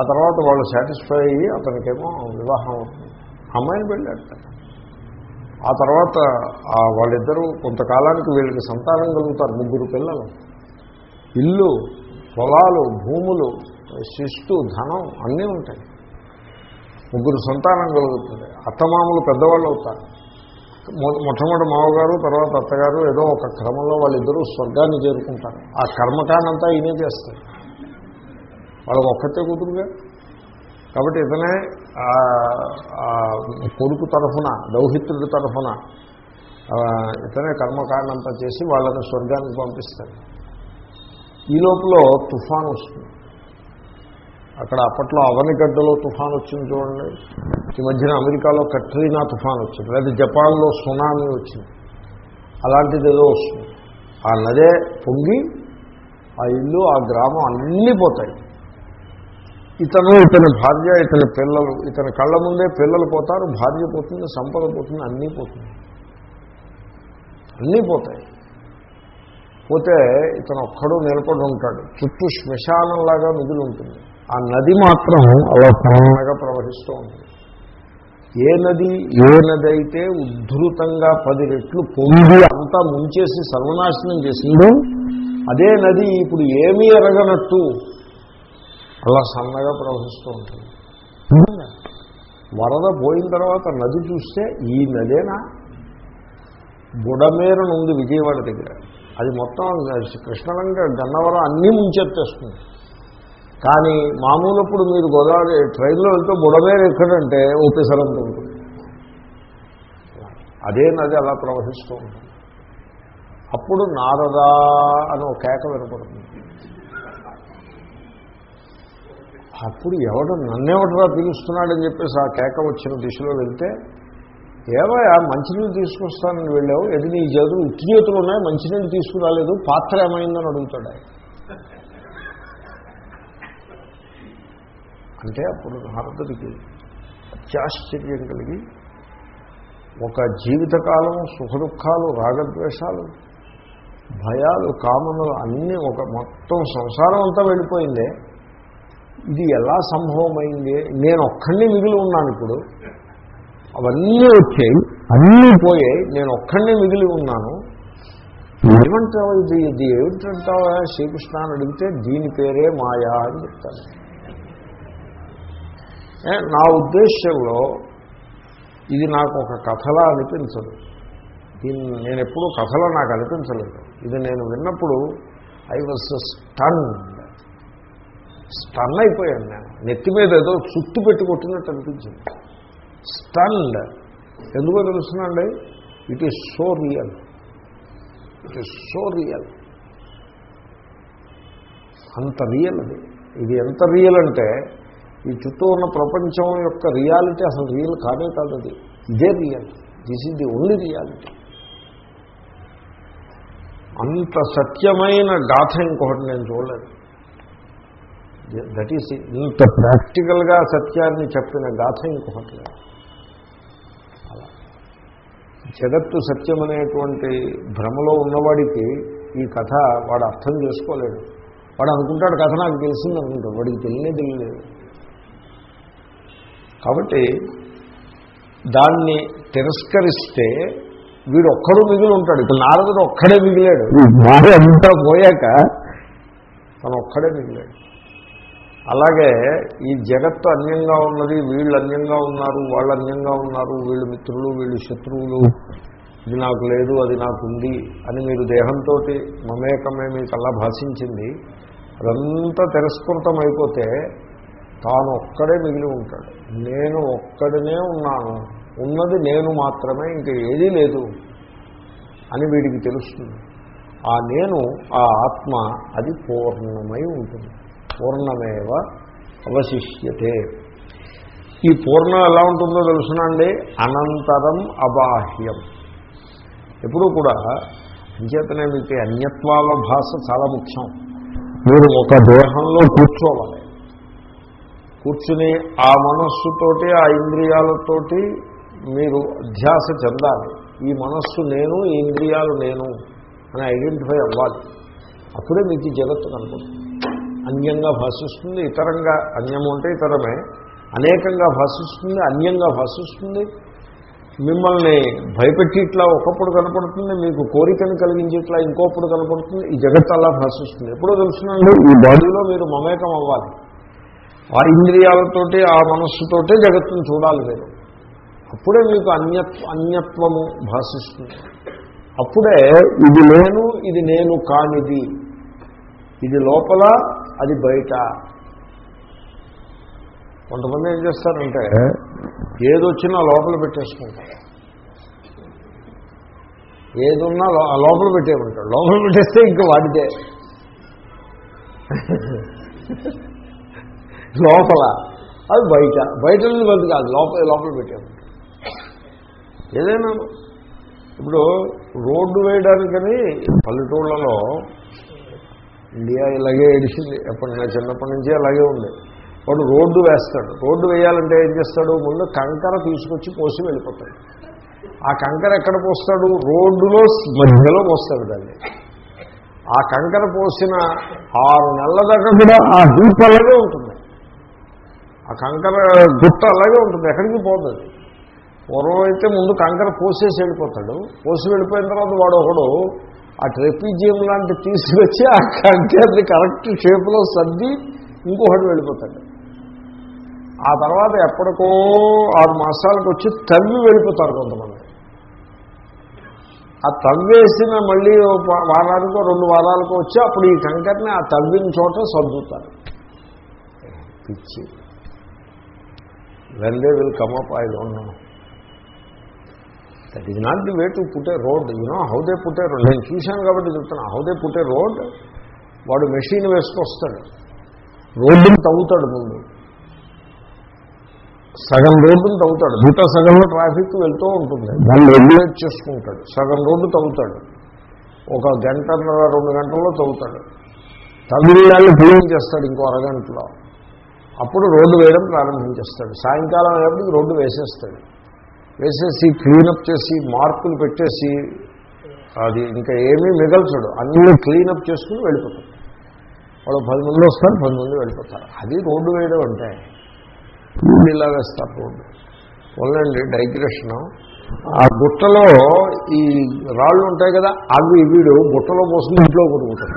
ఆ తర్వాత వాళ్ళు సాటిస్ఫై అయ్యి అతనికేమో వివాహం అవుతుంది. అమ్మాయిని పెళ్ళాడతారు ఆ తర్వాత వాళ్ళిద్దరూ కొంతకాలానికి వీళ్ళకి సంతానం కలుగుతారు ముగ్గురు పిల్లలు. ఇల్లు పొలాలు భూములు శిస్తు ధనం అన్నీ ఉంటాయి. ముగ్గురు సంతానం కలుగుతుంది. అత్తమామలు పెద్దవాళ్ళు అవుతారు. మొట్టమొదటి మామగారు తర్వాత అత్తగారు ఏదో ఒక క్రమంలో వాళ్ళిద్దరూ స్వర్గాన్ని చేరుకుంటారు. ఆ కర్మకాండంతా ఈయనే చేస్తారు. వాళ్ళకి ఒక్కతే కూతురుగా. కాబట్టి ఇతనే కొడుకు తరఫున దౌహిత్రుడి తరఫున ఇతనే కర్మకాండంతా చేసి వాళ్ళని స్వర్గానికి పంపిస్తాడు ఈ లోపల తుఫాన్ వస్తుంది. అక్కడ అప్పట్లో అవనిగడ్డలో తుఫాన్ వచ్చింది చూడండి. ఈ మధ్యన అమెరికాలో కట్రీనా తుఫాన్ వచ్చింది. లేదా జపాన్లో సునామీ వచ్చింది. అలాంటిది ఏదో వస్తుంది. ఆ నదే పొంగి ఆ ఇల్లు ఆ గ్రామం అన్నీ పోతాయి. ఇతను ఇతని భార్య ఇతని పిల్లలు ఇతని కళ్ళ ముందే పిల్లలు పోతారు భార్య పోతుంది సంపద పోతుంది అన్నీ పోతుంది. అన్నీ పోతాయి. పోతే ఇతను ఒక్కడూ నిలబడి ఉంటాడు. చుట్టూ శ్మశానంలాగా మిగిలి ఉంటుంది. ఆ నది మాత్రం అలా సన్నగా ప్రవహిస్తూ ఉంటుంది. ఏ నది ఏ నది అయితే ఉద్ధృతంగా పది రెట్లు పొంగి అంతా ముంచేసి సర్వనాశనం చేసిందో అదే నది ఇప్పుడు ఏమీ ఎరగనట్టు అలా సన్నగా ప్రవహిస్తూ ఉంటుంది. వరద పోయిన తర్వాత నది చూస్తే ఈ నదేనా? బుడమేరును ఉంది విజయవాడ దగ్గర. అది మొత్తం కృష్ణలంక గన్నవరం అన్నీ ముంచెత్తేస్తుంది. కానీ మామూలప్పుడు మీరు గోదావరి ట్రైన్లో వెళ్తే బుడమేరు ఎక్కడంటే ఓపెసరంత ఉంటుంది. అదే నది అలా ప్రవహిస్తూ ఉంటుంది. అప్పుడు నారదా అని ఒక కేక వినపడుతుంది. అప్పుడు ఎవడు నన్నెవడరా పిలుస్తున్నాడని చెప్పేసి ఆ కేక వచ్చిన దిశలో వెళ్తే ఏవయా మంచినీళ్ళు తీసుకొస్తానని వెళ్ళావు ఎది నీ చదువు ఉత్తి చేతులు ఉన్నాయి మంచినీళ్ళు తీసుకురాలేదు పాత్ర ఏమైందని అడుగుతాడు ఆయన. అంటే అప్పుడు నారదుడికి అత్యాశ్చర్యం కలిగి ఒక జీవితకాలం సుఖదుఖాలు రాగద్వేషాలు భయాలు కామనలు అన్నీ ఒక మొత్తం సంసారం అంతా వెళ్ళిపోయిందే. ఇది ఎలా సంభవమైంది? నేను ఒక్కడిని మిగిలి ఉన్నాను ఇప్పుడు. అవన్నీ వచ్చాయి అన్నీ పోయాయి నేను ఒక్కడిని మిగిలి ఉన్నాను. ఏమంటావు ఇది ఇది ఏమిటంటావా? శ్రీకృష్ణ అని అడిగితే దీని పేరే మాయా అని చెప్తాను. నా ఉద్దేశ్యంలో ఇది నాకు ఒక కథలా అనిపించదు. దీన్ని నేను ఎప్పుడూ కథలో నాకు అనిపించలేదు. ఇది నేను విన్నప్పుడు ఐ వాజ్ స్టన్ స్టన్ అయిపోయాను నేను. నెత్తి మీద ఏదో చుట్టు పెట్టి కొట్టినట్టు అనిపించింది. స్టన్డ్. ఎందుకో తెలుస్తుందండి it is so real it is so real అంత రియల్ అది. ఇది ఎంత రియల్ అంటే ఈ చుట్టూ ఉన్న ప్రపంచం యొక్క రియాలిటీ అసలు రియల్ కాదే కాదు అది. ఇదే real this is the only reality అంత సత్యమైన గాథ ఇంకొకటి నేను చూడలేదు. దట్ ఈస్ ఇంత ప్రాక్టికల్గా సత్యాన్ని చెప్పిన గాథ ఇంకొకటి అలా. జగత్తు సత్యం అనేటువంటి భ్రమలో ఉన్నవాడికి ఈ కథ వాడు అర్థం చేసుకోలేడు. వాడు అనుకుంటాడు కథ నాకు తెలిసింది అనుకుంటాడు. వాడికి తెలియనే తెలియలేదు. కాబట్టి దాన్ని తిరస్కరిస్తే వీడు ఒక్కడు మిగిలి ఉంటాడు. ఇప్పుడు నారదుడు ఒక్కడే మిగిలాడు. అంతా పోయాక తను ఒక్కడే మిగిలాడు. అలాగే ఈ జగత్తు అన్యంగా ఉన్నది వీళ్ళు అన్యంగా ఉన్నారు వాళ్ళు అన్యంగా ఉన్నారు వీళ్ళు మిత్రులు వీళ్ళు శత్రువులు ఇది నాకు లేదు అది నాకు ఉంది అని మీరు దేహంతో మమేకమే మీకు అలా భాషించింది అదంతా తిరస్కృతం అయిపోతే తాను ఒక్కడే మిగిలి ఉంటాడు. నేను ఒక్కడనే ఉన్నాను ఉన్నది నేను మాత్రమే ఇంకా ఏదీ లేదు అని వీడికి తెలుస్తుంది. ఆ నేను ఆ ఆత్మ అది పూర్ణమై ఉంటుంది. పూర్ణమేవ అవశిష్యతే. ఈ పూర్ణం ఎలా ఉంటుందో తెలుసునండి అనంతరం అబాహ్యం. ఎప్పుడూ కూడా అంచేతనే మీకు అన్యత్వాల భాష చాలా ముఖ్యం. మీరు ఒక దేహంలో కూర్చోవాలి. కూర్చుని ఆ మనస్సుతోటి ఆ ఇంద్రియాలతోటి మీరు అధ్యాస చెందాలి. ఈ మనస్సు నేను ఈ ఇంద్రియాలు నేను అని ఐడెంటిఫై అవ్వాలి. అప్పుడే మీకు జగత్తు కనపడుతుంది. అన్యంగా భాషిస్తుంది ఇతరంగా అన్యము అంటే ఇతరమే. అనేకంగా భాషిస్తుంది అన్యంగా భాషిస్తుంది. మిమ్మల్ని భయపెట్టి ఇట్లా ఒకప్పుడు కనపడుతుంది మీకు కోరికను కలిగించి ఇట్లా ఇంకోప్పుడు కనపడుతుంది ఈ జగత్ అలా భాషిస్తుంది. ఎప్పుడో తెలుసునండి ఈ బాడీలో మీరు మమేకం అవ్వాలి. ఆ ఇంద్రియాలతోటి ఆ మనస్సుతోటే జగత్తును చూడాలి మీరు. అప్పుడే మీకు అన్యత్వ అన్యత్వము భాషిస్తుంది. అప్పుడే ఇది నేను ఇది నేను కానిది. ఇది లోపల అది బయట. కొంతమంది ఏం చేస్తారంటే ఏదొచ్చినా లోపల పెట్టేసుకుంటారు. ఏదున్నా లోపల పెట్టేయమంటాడు లోపల పెట్టేస్తే ఇంకా వాడితే. లోపల. అది బయట. బయట బయట కాదు లోపల లోపల పెట్టేయమంటాడు ఏదైనా ఇప్పుడు రోడ్డు వేయడానికని పల్లెటూళ్ళలో ఇండియా ఇలాగే ఏడిచింది ఎప్పటి నా చిన్నప్పటి నుంచి అలాగే ఉంది. వాడు రోడ్డు వేస్తాడు. రోడ్డు వేయాలంటే ఏం చేస్తాడు? ముందు కంకర తీసుకొచ్చి పోసి వెళ్ళిపోతాడు. ఆ కంకర ఎక్కడ పోస్తాడు? రోడ్డులో మధ్యలో పోస్తాడు దాన్ని. ఆ కంకర పోసిన ఆరు నెలల దాకా కూడా ఆ హీప్ అలాగే ఉంటుంది. ఆ కంకర గుట్ట అలాగే ఉంటుంది. ఎక్కడికి పోతుంది పూర్వం అయితే ముందు కంకర పోసేసి వెళ్ళిపోతాడు. పోసి వెళ్ళిపోయిన తర్వాత వాడు ఒకడు ఆ ట్రెపీజియం లాంటి తీసుకొచ్చి ఆ కంకర్ని కరెక్ట్ షేప్లో సర్ది ఇంకొకటి వెళ్ళిపోతాడు. ఆ తర్వాత ఎప్పటికో ఆరు మాసాలకు వచ్చి తవ్వి వెళ్ళిపోతారు కొంతమంది. ఆ తవ్వేసిన మళ్ళీ వారానికో రెండు వారాలకో వచ్చి అప్పుడు ఈ కంకర్ని ఆ తవ్విన చోట సర్దుతారు. పిచ్చి. When they will come up I don't know that is not the way to put the road you know how they road నేను చూశాను కాబట్టి చెప్తున్నా హౌ దే పుట్ రోడ్ వాడు మెషిన్ వేసుకొస్తాడు. రోడ్డుని తవ్వుతాడు ముందు. సగం రోడ్డును తవ్వుతాడు. మిగతా సగంలో ట్రాఫిక్ వెళ్తూ ఉంటుంది. దాన్ని రెగ్యులేట్ చేసుకుంటాడు. సగం రోడ్డు తవ్వుతాడు. ఒక గంట రెండు గంటల్లో తవ్వుతాడు. తమిళనాళ్ళు క్లీన్ చేస్తాడు ఇంకో అరగంటలో. అప్పుడు రోడ్డు వేయడం ప్రారంభించేస్తాడు. సాయంకాలం అయినప్పటికి రోడ్డు వేసేస్తాడు. వేసేసి క్లీనప్ చేసి మార్కులు పెట్టేసి అది ఇంకా ఏమీ మిగల్చడు. అన్నీ క్లీనప్ చేసుకుని వెళ్ళిపోతాడు వాళ్ళు పది మంది వస్తారు పది మంది వెళ్ళిపోతారు. అది రోడ్డు వేయడం అంటే వీళ్ళు ఇలా వేస్తారు రోడ్డు. వల్లండి డైగ్రెషన్. ఆ గుట్టలో ఈ రాళ్ళు ఉంటాయి కదా అవి వీడు గుట్టలో పోసుకుని ఇంట్లో కొట్టుకుంటాడు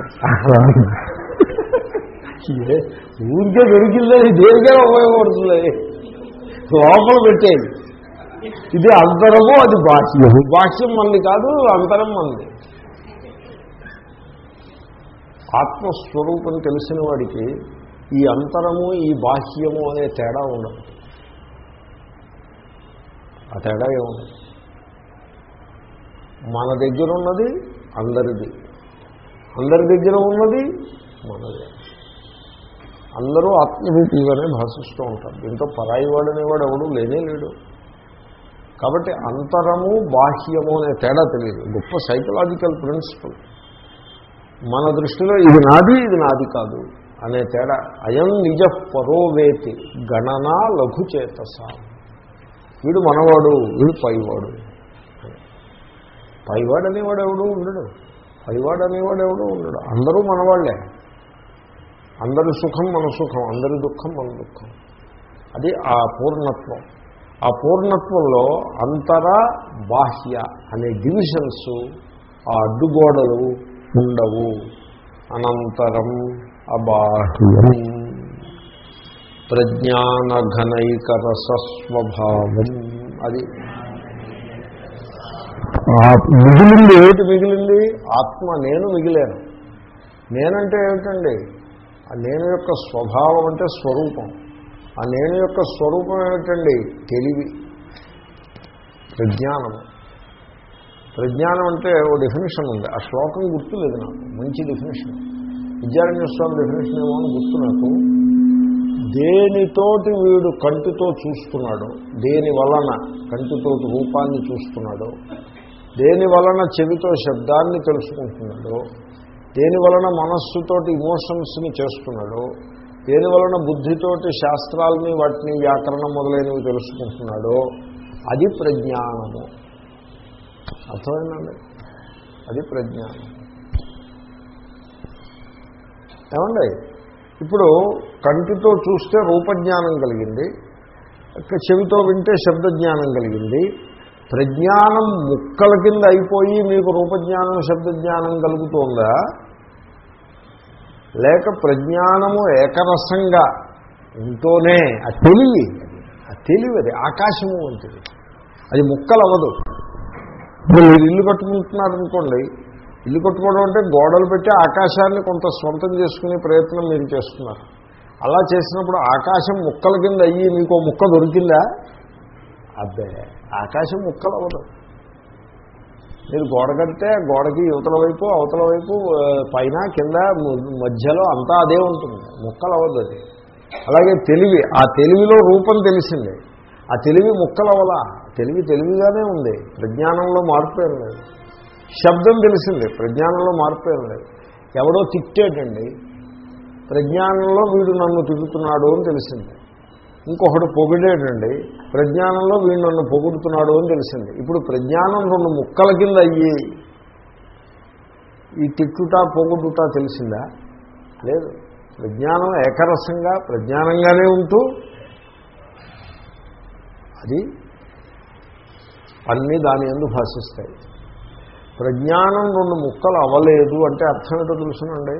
ఊరికే దొరికిందని దేనికే ఉపయోగపడుతుంది. లోపల పెట్టేది. ఇది అంతరము అది బాహ్యం బాహ్యం మంది కాదు అంతరం మంది ఆత్మస్వరూపం తెలిసిన వాడికి ఈ అంతరము ఈ బాహ్యము అనే తేడా ఉండదు. ఆ తేడా ఏముండదు మన దగ్గర ఉన్నది అందరిది. అందరి దగ్గర ఉన్నది మనది. అందరూ ఆత్మరూపంగానే భాషిస్తూ ఉంటారు. దీంతో పరాయి వాడు అనేవాడు ఎవడు లేనే లేడు. కాబట్టి అంతరము బాహ్యము అనే తేడా తెలియదు. గొప్ప సైకలాజికల్ ప్రిన్సిపల్ మన దృష్టిలో ఇది నాది ఇది నాది కాదు అనే తేడా. అయం నిజ పరోవేతి గణన లఘుచేతస వీడు మనవాడు వీడు పైవాడు. పైవాడు అనేవాడు ఎవడు ఉండడు. పైవాడు అనేవాడు ఎవడు ఉండడు. అందరూ మనవాళ్ళే. అందరి సుఖం మన సుఖం అందరి దుఃఖం మన దుఃఖం. అది ఆ పూర్ణత్వం. ఆ పూర్ణత్వంలో అంతర బాహ్య అనే డివిజన్స్ ఆ అడ్డుగోడలు ఉండవు. అనంతరం అబాహ్యం. ప్రజ్ఞానఘనైకరసస్వభావం. అది. మిగిలింది ఏమిటి మిగిలింది? ఆత్మ నేను మిగిలాను. నేనంటే ఏమిటండి? నేను యొక్క స్వభావం అంటే స్వరూపం. ఆ నేను యొక్క స్వరూపం ఏమిటండి? తెలివి. ప్రజ్ఞానము ప్రజ్ఞానం అంటే ఓ డెఫినేషన్ ఉంది. ఆ శ్లోకం గుర్తు లేదు నాకు. మంచి డెఫినేషన్ విద్యారణ్య స్వామి డెఫినేషన్ ఏమో అని గుర్తు నాకు. దేనితోటి వీడు కంటితో చూస్తున్నాడు దేని వలన కంటితో రూపాన్ని చూస్తున్నాడు దేని వలన చెవితో శబ్దాన్ని తెలుసుకుంటున్నాడు దేని వలన మనస్సుతోటి ఇమోషన్స్ని చేస్తున్నాడు దేని వలన బుద్ధితోటి శాస్త్రాలని వాటిని వ్యాకరణం మొదలైనవి తెలుసుకుంటున్నాడో అది ప్రజ్ఞానము. అర్థమైందండి? అది ప్రజ్ఞానం. ఏమండి? ఇప్పుడు కంటితో చూస్తే రూపజ్ఞానం కలిగింది చెవితో వింటే శబ్దజ్ఞానం కలిగింది. ప్రజ్ఞానం ముక్కల కింద అయిపోయి మీకు రూపజ్ఞానం శబ్దజ్ఞానం కలుగుతుందా? లేక ప్రజ్ఞానము ఏకరసంగా ఉంటూనే ఆ తెలివి ఆ తెలివి అది ఆకాశము వంటిది. అది ముక్కలు అవ్వదు ఇప్పుడు మీరు ఇల్లు కట్టుకుంటున్నారనుకోండి ఇల్లు కట్టుకోవడం అంటే గోడలు పెట్టి ఆకాశాన్ని కొంత స్వంతం చేసుకునే ప్రయత్నం మీరు చేస్తున్నారు. అలా చేసినప్పుడు ఆకాశం ముక్కల కింద అయ్యి మీకు ముక్క దొరికిందా? అబ్బే ఆకాశం ముక్కలు అవ్వదు మీరు గోడ కడితే గోడకి యువతల వైపు అవతల వైపు పైన కింద మధ్యలో అంతా అదే ఉంటుంది. ముక్కలు అవ్వదు అది. అలాగే తెలివి ఆ తెలివిలో రూపం తెలిసింది. ఆ తెలివి ముక్కలు అవ్వలా తెలివి తెలివిగానే ఉంది. ప్రజ్ఞానంలో మార్పు లేదు. శబ్దం తెలిసింది ప్రజ్ఞానంలో మార్పు లేదు. ఎవడో తిట్టేటండి ప్రజ్ఞానంలో వీడు నన్ను తిరుగుతున్నాడు అని తెలిసింది. ఇంకొకడు పొగిడేటండి ప్రజ్ఞానంలో వీడు నన్ను పొగుడుతున్నాడు అని తెలిసింది. ఇప్పుడు ప్రజ్ఞానం రెండు ముక్కల కింద అయ్యి ఈ తిట్టుట పొగుడుట తెలిసిందా? లేదు. ప్రజ్ఞానం ఏకరసంగా ప్రజ్ఞానంగానే ఉంటూ అది అన్నీ దాని ఎందు భాషిస్తాయి. ప్రజ్ఞానం రెండు ముక్కలు అవ్వలేదు అంటే అర్థం ఏంటో తెలుసునండి.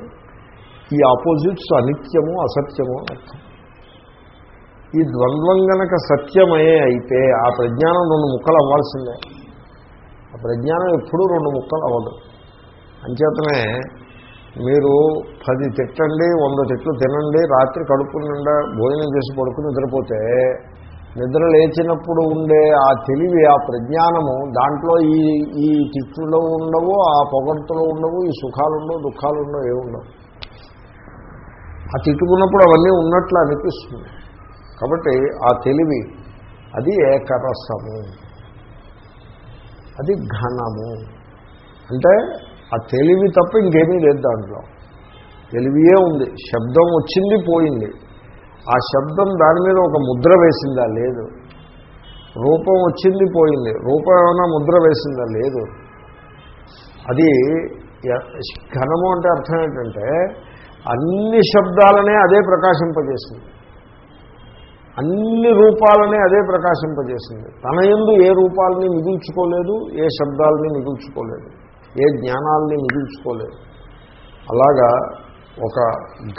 ఈ ఆపోజిట్స్ అనిత్యము అసత్యము అర్థం. ఈ ద్వంద్వం గనక సత్యమయే అయితే ఆ ప్రజ్ఞానం రెండు ముక్కలు అవ్వాల్సిందే. ఆ ప్రజ్ఞానం ఎప్పుడూ రెండు ముక్కలు అవ్వదు. అంచేతనే మీరు పది తిట్టండి వంద తిట్లు తినండి రాత్రి కడుపు నిండా భోజనం చేసి పడుకుని నిద్రపోతే నిద్ర లేచినప్పుడు ఉండే ఆ తెలివి ఆ ప్రజ్ఞానము దాంట్లో ఈ ఈ తిట్టులో ఉండవు ఆ పొగడ్తలో ఉండవు ఈ సుఖాలు ఉండవు దుఃఖాలు ఉండవు ఏముండవు. ఆ తిట్టుకున్నప్పుడు అవన్నీ ఉన్నట్లు అనిపిస్తుంది. కాబట్టి ఆ తెలివి అది ఏకరసము. అది ఘనము. అంటే ఆ తెలివి తప్ప ఇంకేమీ లేదు దాంట్లో. తెలివియే ఉంది. శబ్దం వచ్చింది పోయింది. ఆ శబ్దం దాని మీద ఒక ముద్ర వేసిందా? లేదు. రూపం వచ్చింది పోయింది. రూపం ఏమైనా ముద్ర వేసిందా? లేదు. అది ఘనము అంటే అర్థం ఏంటంటే అన్ని శబ్దాలనే అదే ప్రకాశింపజేసింది. అన్ని రూపాలని అదే ప్రకాశింపజేసింది. తన యందు ఏ రూపాలని మిగుల్చుకోలేదు ఏ శబ్దాలని మిగుల్చుకోలేదు ఏ జ్ఞానాల్ని మిగుల్చుకోలేదు. అలాగా ఒక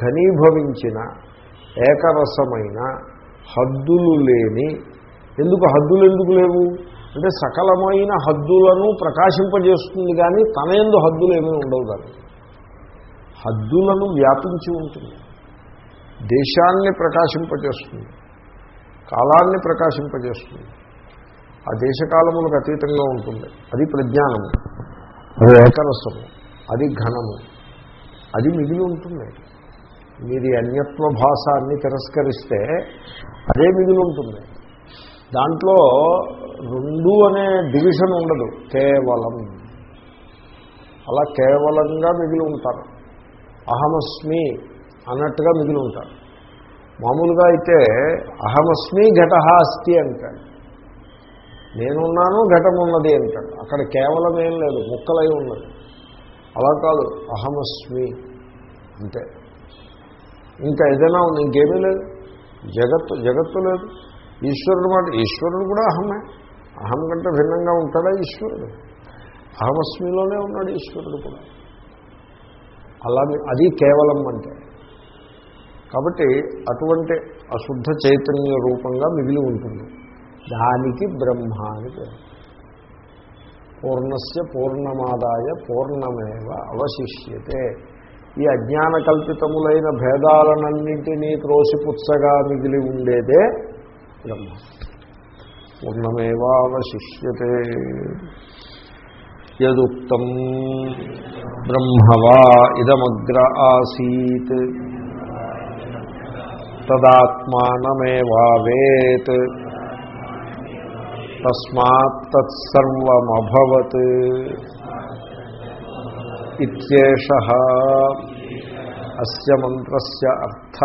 ఘనీభవించిన ఏకరసమైన హద్దులు లేని ఎందుకు హద్దులు ఎందుకు లేవు? అంటే సకలమైన హద్దులను ప్రకాశింపజేస్తుంది కానీ తన ఎందు హద్దులు ఏమీ ఉండవు దాన్ని హద్దులను వ్యాపించి ఉంటుంది. దేశాన్ని ప్రకాశింపజేస్తుంది. కాలాన్ని ప్రకాశింపజేస్తుంది. ఆ దేశకాలములకు అతీతంగా ఉంటుంది. అది ప్రజ్ఞానము. అది ఏకరసము. అది ఘనము. అది మిగిలి ఉంటుంది. మీరు ఈ అన్యత్వ భాషాన్ని తిరస్కరిస్తే అదే మిగిలి ఉంటుంది. దాంట్లో రెండు అనే డివిజన్ ఉండదు. కేవలం. అలా కేవలంగా మిగిలి ఉంటారు. అహమస్మి అన్నట్టుగా మిగిలి ఉంటారు. మామూలుగా అయితే అహమస్మి ఘట అస్తి అంటాడు. నేనున్నాను ఘటం ఉన్నది అంటాడు. అక్కడ కేవలం ఏం లేదు ముక్కలై ఉన్నది. అలా కాదు అహమస్మి అంతే ఇంకా ఏదైనా ఉంది ఇంకేమీ లేదు. జగత్తు జగత్తు లేదు. ఈశ్వరుడు మాట ఈశ్వరుడు కూడా అహమే. అహం కంటే భిన్నంగా ఉంటాడా ఈశ్వరుడు? అహమస్మిలోనే ఉన్నాడు ఈశ్వరుడు కూడా. అలాగే అది కేవలం అంటే. కాబట్టి అటువంటి అశుద్ధ చైతన్య రూపంగా మిగిలి ఉంటుంది. దానికి బ్రహ్మ అని పేరు. పూర్ణస్య పూర్ణమాదాయ పూర్ణమేవ అవశిష్యతే. ఈ అజ్ఞాన కల్పితములైన భేదాలనన్నింటినీ త్రోసిపుచ్చగా మిగిలి ఉండేదే బ్రహ్మ. పూర్ణమేవావశిష్యతే యదుక్తం బ్రహ్మవా ఇదమగ్ర ఆసీత్. తదాత్మానమేవావేత్. తస్మాత్ తత్సర్వమభవత్. ఇత్యేష. అస్య మంత్రస్య అర్థ.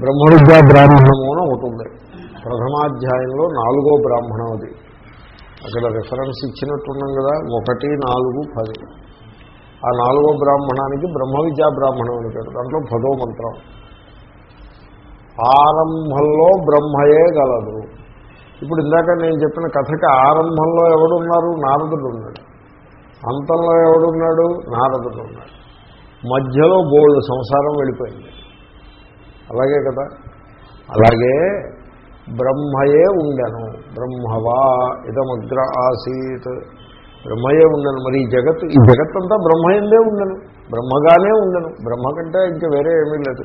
బ్రహ్మవిద్యా బ్రాహ్మణము అని ఒకటి ప్రథమాధ్యాయంలో నాలుగో బ్రాహ్మణం అది. అక్కడ రిఫరెన్స్ ఇచ్చినట్టున్నాం కదా ఒకటి నాలుగు పది. ఆ నాలుగో బ్రాహ్మణానికి బ్రహ్మ విద్యా బ్రాహ్మణం అని పేరు. దాంట్లో పదో మంత్రం. ఆరంభంలో బ్రహ్మయే గలదు. ఇప్పుడు ఇందాక నేను చెప్పిన కథకి ఆరంభంలో ఎవడున్నారు? నారదుడు ఉన్నాడు. అంతంలో ఎవడున్నాడు? నారదుడు ఉన్నాడు. మధ్యలో బోల్డ్ సంసారం వెళ్ళిపోయింది. అలాగే కదా? అలాగే బ్రహ్మయే ఉండను. బ్రహ్మవా ఇదమగ్ర ఆసీత్. బ్రహ్మయే ఉండను. మరి ఈ జగత్ ఈ జగత్తంతా బ్రహ్మయందే ఉండను. బ్రహ్మగానే ఉండను. బ్రహ్మ కంటే ఇంకా వేరే ఏమీ లేదు.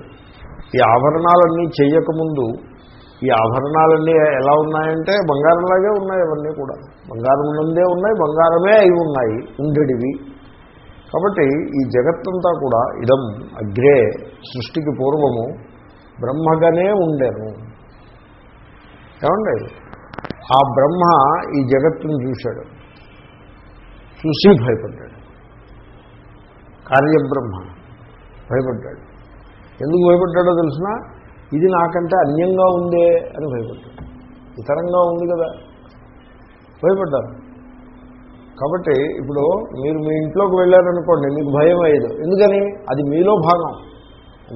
ఈ ఆభరణాలన్నీ చెయ్యకముందు ఈ ఆభరణాలన్నీ ఎలా ఉన్నాయంటే బంగారంలాగే ఉన్నాయి అవన్నీ కూడా. బంగారం ఉన్నదే ఉన్నాయి బంగారమే అయి ఉన్నాయి ఉండడివి కాబట్టి ఈ జగత్తంతా కూడా ఇదం అగ్రే సృష్టికి పూర్వము బ్రహ్మగానే ఉండేను. ఏమండి? ఆ బ్రహ్మ ఈ జగత్తును చూశాడు. చూసి భయపడ్డాడు. కార్యబ్రహ్మ భయపడ్డాడు. ఎందుకు భయపడ్డాడో తెలిసిన ఇది నాకంటే అన్యంగా ఉందే అని భయపడ్డాడు. ఇతరంగా ఉంది కదా. భయపడ్డారు. కాబట్టి ఇప్పుడు మీరు మీ ఇంట్లోకి వెళ్ళారనుకోండి మీకు భయం అయ్యేది. ఎందుకని? అది మీలో భాగం.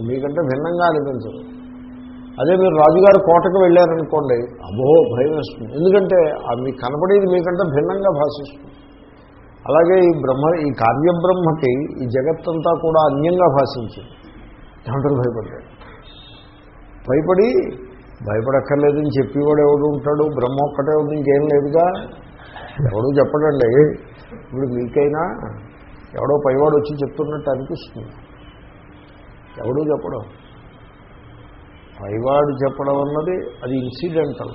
మీకంటే భిన్నంగా అనిపించదు. అదే మీరు రాజుగారి కోటకు వెళ్ళారనుకోండి అబో భయం వేస్తుంది. ఎందుకంటే ఆ మీకు కనపడేది మీకంటే భిన్నంగా భాషిస్తుంది. అలాగే ఈ బ్రహ్మ ఈ కార్యబ్రహ్మకి ఈ జగత్తంతా కూడా అన్యంగా భాషించింది. దాంట్లో భయపడ్డాడు భయపడి భయపడక్కర్లేదని చెప్పేవాడు ఎవడు ఉంటాడు? బ్రహ్మ ఒక్కటే ఉంది ఇంకేం లేదుగా? ఎవడు చెప్పడండి. ఇప్పుడు మీకైనా ఎవడో పైవాడు వచ్చి చెప్తున్నట్టు అనిపిస్తుంది. ఎవడూ చెప్పడం? పైవాడు చెప్పడం అన్నది అది ఇన్సిడెంటల్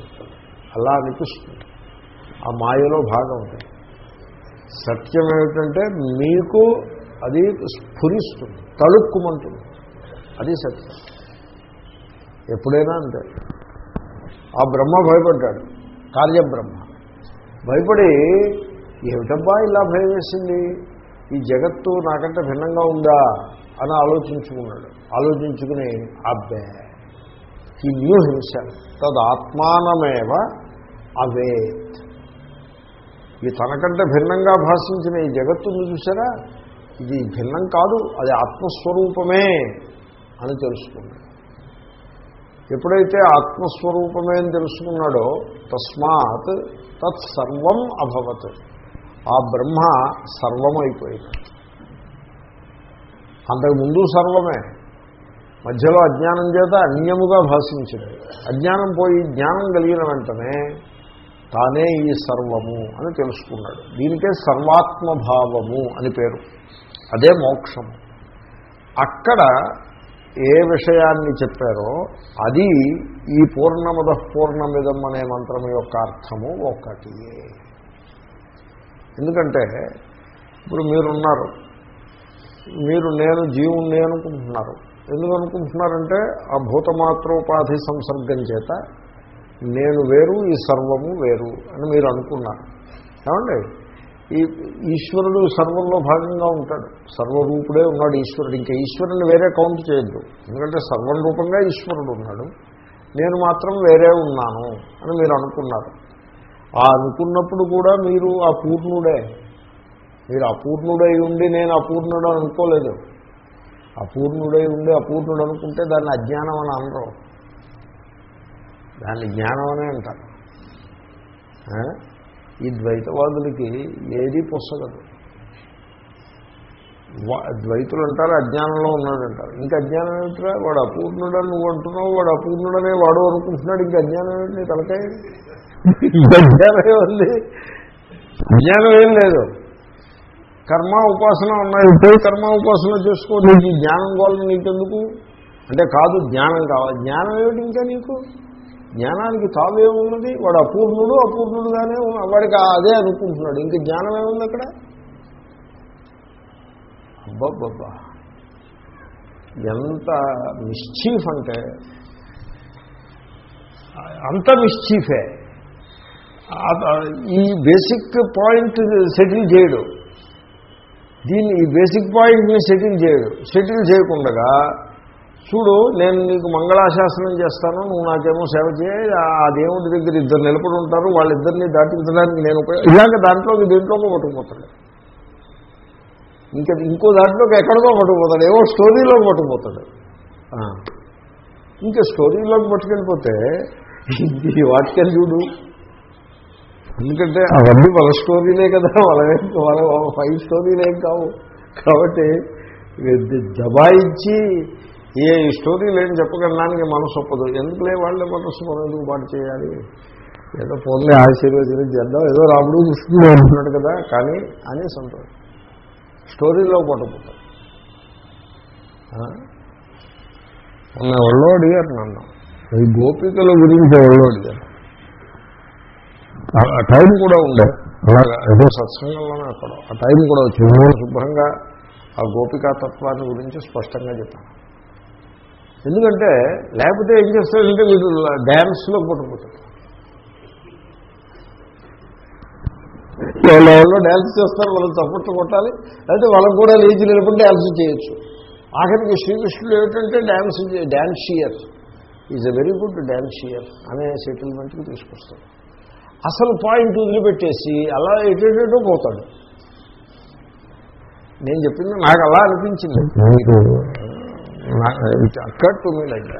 అలా అనిపిస్తుంది. ఆ మాయలో భాగం ఉంటుంది సత్యం ఏమిటంటే మీకు అది స్ఫురిస్తుంది తలుక్కుమంటుంది అది సత్యం. ఎప్పుడైనా అంతే. ఆ బ్రహ్మ భయపడ్డాడు కార్యబ్రహ్మ. భయపడి ఏమిటబ్బా ఇలా భయం వేసింది? ఈ జగత్తు నాకంటే భిన్నంగా ఉందా? అని ఆలోచించుకున్నాడు. ఆలోచించుకుని అబ్బే ఈ న్యూ హింస. తదాత్మానమేవ అవేత్. ఇది తనకంటే భిన్నంగా భాషించిన ఈ జగత్తును చూసారా ఇది భిన్నం కాదు అది ఆత్మస్వరూపమే అని తెలుసుకున్నాడు. ఎప్పుడైతే ఆత్మస్వరూపమే అని తెలుసుకున్నాడో తస్మాత్ తత్సర్వం అభవత్. ఆ బ్రహ్మ సర్వమైపోయింది అంతకుముందు సర్వమే మధ్యలో అజ్ఞానం చేత అన్యముగా భాషించింది అజ్ఞానం పోయి జ్ఞానం కలిగిన వెంటనే తానే ఈ సర్వము అని తెలుసుకున్నాడు. దీనికే సర్వాత్మభావము అని పేరు. అదే మోక్షం. అక్కడ ఏ విషయాన్ని చెప్పారో అది ఈ పూర్ణమద పూర్ణమిదం అనే మంత్రం యొక్క అర్థము ఒకటి. ఎందుకంటే ఇప్పుడు మీరున్నారు. మీరు నేను జీవుణ్ణి అనుకుంటున్నారు. ఎందుకు అనుకుంటున్నారంటే ఆ భూతమాత్రోపాధి సంసర్గం చేత నేను వేరు ఈ సర్వము వేరు అని మీరు అనుకున్నారు. ఏమండి? ఈ ఈశ్వరుడు సర్వంలో భాగంగా ఉంటాడు. సర్వరూపుడే ఉన్నాడు ఈశ్వరుడు. ఇంకా ఈశ్వరుని వేరే కౌంట్ చేయొద్దు. ఎందుకంటే సర్వం రూపంగా ఈశ్వరుడు ఉన్నాడు. నేను మాత్రం వేరే ఉన్నాను అని మీరు అనుకున్నారు. ఆ అనుకున్నప్పుడు కూడా మీరు ఆ పూర్ణుడే మీరు అపూర్ణుడై ఉండి నేను అపూర్ణుడు అనుకోలేదు. అపూర్ణుడై ఉండి అపూర్ణుడు అనుకుంటే దాన్ని అజ్ఞానం అని అనరు. దాన్ని జ్ఞానం అనే అంటారు. ఆ? ఈ ద్వైతవాదులకి ఏది పొసగదు ద్వైతులు అంటారు అజ్ఞానంలో ఉన్నాడు అంటారు ఇంకా అజ్ఞానం ఏమిట్రా? వాడు అపూర్ణుడని నువ్వు అంటున్నావు వాడు అపూర్ణుడనే వాడు అనుకుంటున్నాడు ఇంకా అజ్ఞానం ఏమిటి? తలకాయ? ఇంకా ఉంది అజ్ఞానం ఏం లేదు. కర్మ ఉపాసన ఉన్నాయి. పోయి కర్మ ఉపాసన చేసుకో నీకు ఈ జ్ఞానం కావాలి నీకెందుకు? అంటే కాదు జ్ఞానం కావాలి. జ్ఞానం ఏమిటి ఇంకా నీకు? జ్ఞానానికి తావేమున్నది? వాడు అపూర్ణుడు అపూర్ణుడుగానే వాడికి అదే అనుకుంటున్నాడు. ఇంకా జ్ఞానం ఏముంది అక్కడ? అబ్బబ్బబ్బా. ఎంత మిస్చీఫ్ అంటే అంత మిస్చీఫే ఈ బేసిక్ పాయింట్ సెటిల్ చేయడు. దీన్ని ఈ బేసిక్ పాయింట్ని సెటిల్ చేయడు. సెటిల్ చేయకుండా చూడు నేను నీకు మంగళాశాసనం చేస్తాను నువ్వు నాకేమో సేవ చేయి ఆ దేవుడి దగ్గర ఇద్దరు నిలబడి ఉంటారు వాళ్ళిద్దరిని దాటించడానికి నేను ఇలాగ దాంట్లోకి దీంట్లోకి పట్టుకుపోతాడు ఇంకా ఇంకో దాంట్లోకి ఎక్కడికో పట్టుకుపోతాడు ఏవో స్టోరీలోకి పట్టుకుపోతాడు. ఇంకా స్టోరీలోకి పట్టుకెళ్ళిపోతే ఈ వాటికని చూడు. ఎందుకంటే అవన్నీ వాళ్ళ స్టోరీలే కదా వాళ్ళ వాళ్ళ ఫైవ్ స్టోరీలేం కావు. కాబట్టి దబాయించి ఏ ఈ స్టోరీ లేని చెప్పగలడానికి మనసు ఒప్పదు. ఎందుకులే వాళ్ళే మనసు మనం ఎందుకు పాటు చేయాలి? ఏదో పోన్లే ఆశీర్వచనం చేద్దాం ఏదో రాముడు కృష్ణుడు అంటున్నాడు కదా కానీ అని సంతోషం. స్టోరీలో పట్టుకుంటాం మొన్న ఎవరో అడిగారు నన్ను. ఈ గోపికల గురించి ఎవరో అడిగారు. ఆ- టైం కూడా ఉండే. అలాగా ఏదో సత్సంగంలోనే అక్కడ. ఆ టైం కూడా వచ్చింది. శుభ్రంగా ఆ గోపికా తత్వాన్ని గురించి స్పష్టంగా చెప్పాను. ఎందుకంటే లేకపోతే ఏం చేస్తారంటే వీడు డ్యాన్స్లో పట్టుకుపోతాడు వాళ్ళు డ్యాన్స్ చేస్తారు వాళ్ళు చప్పట్లు కొట్టాలి. అయితే వాళ్ళకు కూడా లేచి నిలబడి డ్యాన్స్ చేయొచ్చు. ఆఖరికి శ్రీకృష్ణుడు ఏమిటంటే dance డ్యాన్షియర్ is a very good డ్యాన్షియర్ అనే సెటిల్మెంట్కి తీసుకొస్తాడు. అసలు పాయింట్ వదిలిపెట్టేసి అలా ఎటేటో పోతాడు. నేను చెప్పింది నాకు అలా అనిపించింది. అక్కడ టు మీ లైక్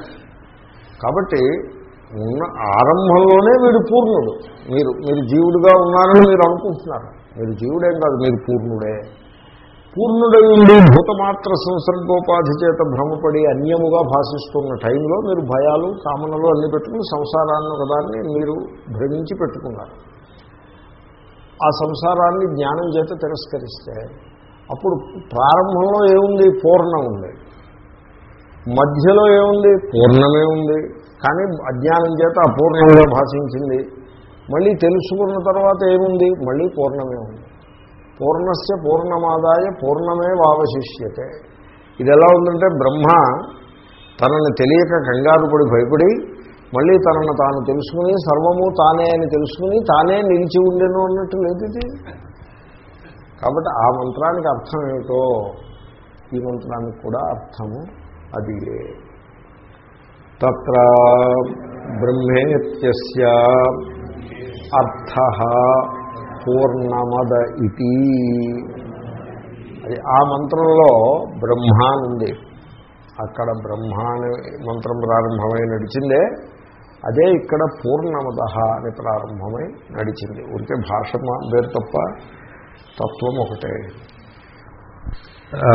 కాబట్టి ఉన్న ఆరంభంలోనే వీడు పూర్ణుడు. మీరు మీరు జీవుడుగా ఉన్నారని మీరు అనుకుంటున్నారు. మీరు జీవుడేం కాదు మీరు పూర్ణుడే. పూర్ణుడై ఉండి భూతమాత్ర సంసర్గోపాధి చేత భ్రమపడి అన్యముగా భాషిస్తున్న టైంలో మీరు భయాలు కామనలు అన్ని పెట్టుకుని సంసారాన్ని ఒకదాన్ని మీరు భ్రమించి పెట్టుకున్నారు. ఆ సంసారాన్ని జ్ఞానం చేత తిరస్కరిస్తే అప్పుడు ప్రారంభంలో ఏముంది? పూర్ణం ఉంది. మధ్యలో ఏముంది? పూర్ణమే ఉంది. కానీ అజ్ఞానం చేత అపూర్ణంగా భాషించింది. మళ్ళీ తెలుసుకున్న తర్వాత ఏముంది? మళ్ళీ పూర్ణమే ఉంది. పూర్ణస్య పూర్ణమాదాయ పూర్ణమే వావశిష్యతే. ఇది ఎలా ఉందంటే బ్రహ్మ తనని తెలియక కంగారు పడి భయపడి మళ్ళీ తనను తాను తెలుసుకుని సర్వము తానే అని తెలుసుకుని తానే నిలిచి ఉండేను అన్నట్టు లేదు ఇది. కాబట్టి ఆ మంత్రానికి అర్థం ఏమిటో ఈ మంత్రానికి కూడా అర్థము అది తత్ర బ్రహ్మేత్యస్య అర్థ పూర్ణమద ఇది అది ఆ మంత్రంలో బ్రహ్మ ఉంది. అక్కడ బ్రహ్మ అనే మంత్రం ప్రారంభమై నడిచిందే. అదే ఇక్కడ పూర్ణమద అని ప్రారంభమై నడిచింది. ఉంటే భాష మా- పేరు తప్ప తత్వం ఒకటే.